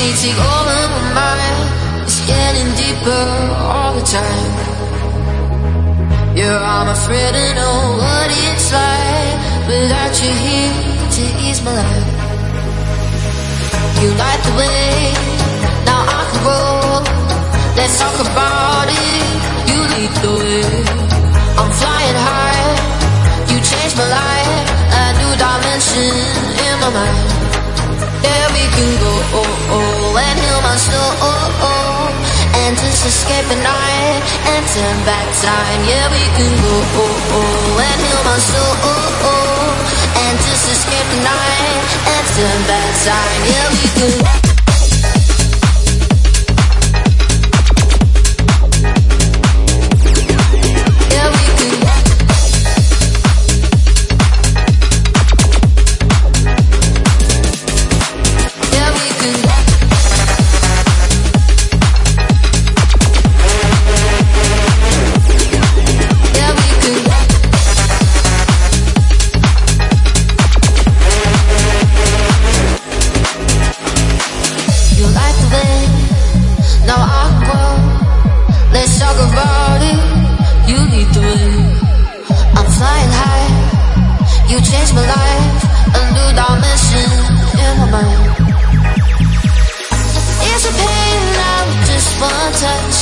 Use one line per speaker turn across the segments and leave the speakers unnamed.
These over my mind It's getting deeper all the time Yeah, I'm afraid to know what it's like Without you here to ease my life You light the way, now I can roll. Let's talk about it, you lead the way. I'm flying high, you changed my life. A new dimension in my mind. Yeah, we can go. Oh, oh, and heal my soul. Oh, oh, and he'll hustle oh oh And heal my soul. And just escape you. The mission in my mind. It's a pain would just want touch.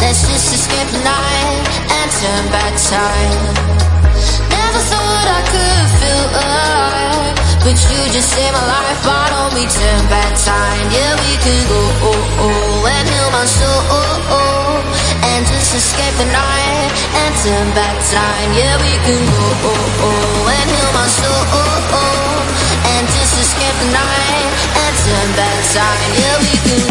Let's just escape the night and turn back time. Never thought I could feel alive, but you just saved my life. Why don't we turn back time. Yeah, we can go oh, oh, escape the night, and turn back time. Yeah, we can go oh, oh, and heal my soul oh, oh, and just escape the night and turn back time. Yeah, we can.